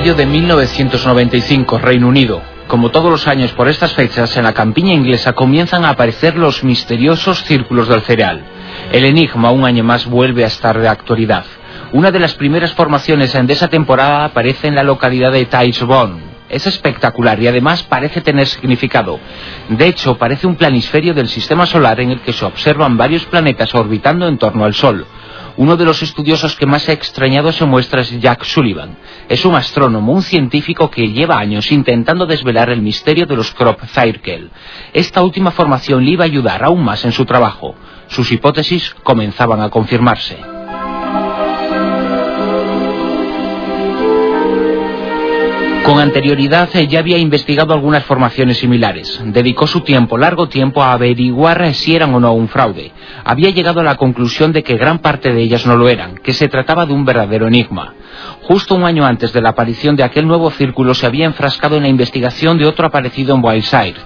Mayo de 1995, Reino Unido. Como todos los años por estas fechas, en la campiña inglesa comienzan a aparecer los misteriosos círculos del cereal. El enigma un año más vuelve a estar de actualidad. Una de las primeras formaciones de esa temporada aparece en la localidad de Tysbron. Es espectacular y además parece tener significado. De hecho, parece un planisferio del sistema solar en el que se observan varios planetas orbitando en torno al Sol. Uno de los estudiosos que más ha extrañado se muestra es Jack Sullivan. Es un astrónomo, un científico que lleva años intentando desvelar el misterio de los crop circle. Esta última formación le iba a ayudar aún más en su trabajo. Sus hipótesis comenzaban a confirmarse. Con anterioridad eh, ya había investigado algunas formaciones similares. Dedicó su tiempo, largo tiempo, a averiguar eh, si eran o no un fraude. Había llegado a la conclusión de que gran parte de ellas no lo eran, que se trataba de un verdadero enigma. Justo un año antes de la aparición de aquel nuevo círculo se había enfrascado en la investigación de otro aparecido en Wildside.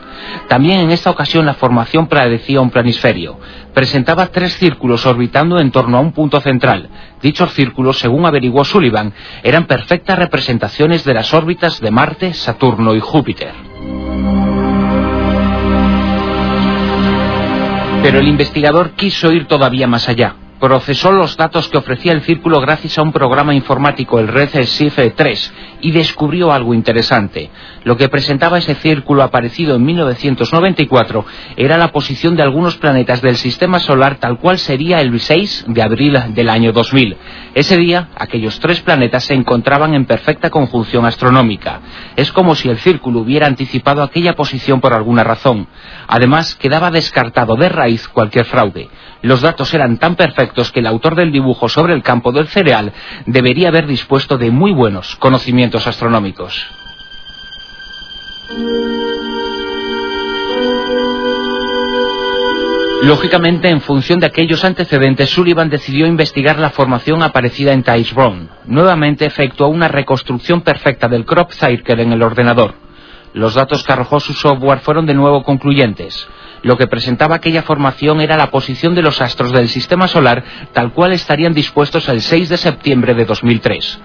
También en esta ocasión la formación predecía un planisferio. Presentaba tres círculos orbitando en torno a un punto central. Dichos círculos, según averiguó Sullivan, eran perfectas representaciones de las órbitas de Marte, Saturno y Júpiter. Pero el investigador quiso ir todavía más allá procesó los datos que ofrecía el círculo gracias a un programa informático, el Red 3 y descubrió algo interesante. Lo que presentaba ese círculo aparecido en 1994 era la posición de algunos planetas del sistema solar tal cual sería el 6 de abril del año 2000. Ese día, aquellos tres planetas se encontraban en perfecta conjunción astronómica. Es como si el círculo hubiera anticipado aquella posición por alguna razón. Además, quedaba descartado de raíz cualquier fraude. Los datos eran tan perfectos que el autor del dibujo sobre el campo del cereal debería haber dispuesto de muy buenos conocimientos astronómicos. Lógicamente, en función de aquellos antecedentes, Sullivan decidió investigar la formación aparecida en Tysbron. Nuevamente efectuó una reconstrucción perfecta del crop circle en el ordenador. Los datos que arrojó su software fueron de nuevo concluyentes. Lo que presentaba aquella formación era la posición de los astros del sistema solar tal cual estarían dispuestos el 6 de septiembre de 2003.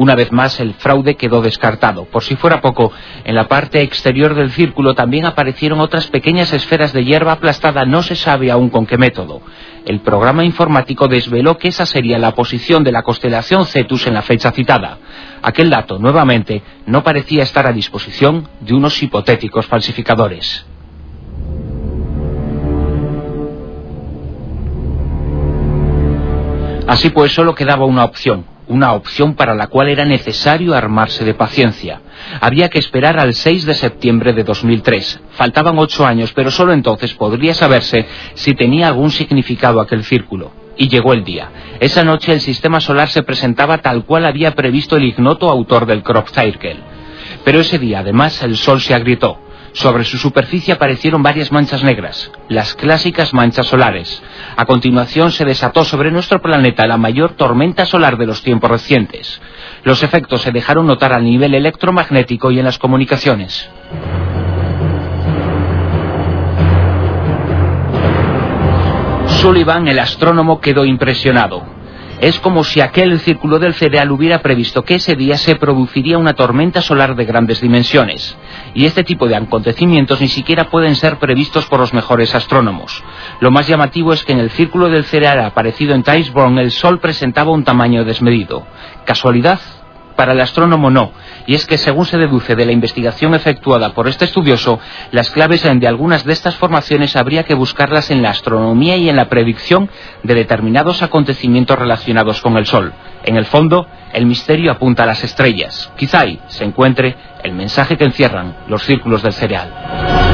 Una vez más el fraude quedó descartado. Por si fuera poco, en la parte exterior del círculo también aparecieron otras pequeñas esferas de hierba aplastada, no se sabe aún con qué método. El programa informático desveló que esa sería la posición de la constelación Cetus en la fecha citada. Aquel dato, nuevamente, no parecía estar a disposición de unos hipotéticos falsificadores. Así pues, solo quedaba una opción, una opción para la cual era necesario armarse de paciencia. Había que esperar al 6 de septiembre de 2003. Faltaban ocho años, pero solo entonces podría saberse si tenía algún significado aquel círculo. Y llegó el día. Esa noche el sistema solar se presentaba tal cual había previsto el ignoto autor del Crop Circle. Pero ese día, además, el sol se agrietó. Sobre su superficie aparecieron varias manchas negras, las clásicas manchas solares. A continuación se desató sobre nuestro planeta la mayor tormenta solar de los tiempos recientes. Los efectos se dejaron notar a nivel electromagnético y en las comunicaciones. Sullivan, el astrónomo, quedó impresionado. Es como si aquel círculo del cereal hubiera previsto que ese día se produciría una tormenta solar de grandes dimensiones. Y este tipo de acontecimientos ni siquiera pueden ser previstos por los mejores astrónomos. Lo más llamativo es que en el círculo del cereal aparecido en Tysborn el Sol presentaba un tamaño desmedido. ¿Casualidad? Para el astrónomo no, y es que según se deduce de la investigación efectuada por este estudioso, las claves de algunas de estas formaciones habría que buscarlas en la astronomía y en la predicción de determinados acontecimientos relacionados con el Sol. En el fondo, el misterio apunta a las estrellas. Quizá ahí se encuentre el mensaje que encierran los círculos del cereal.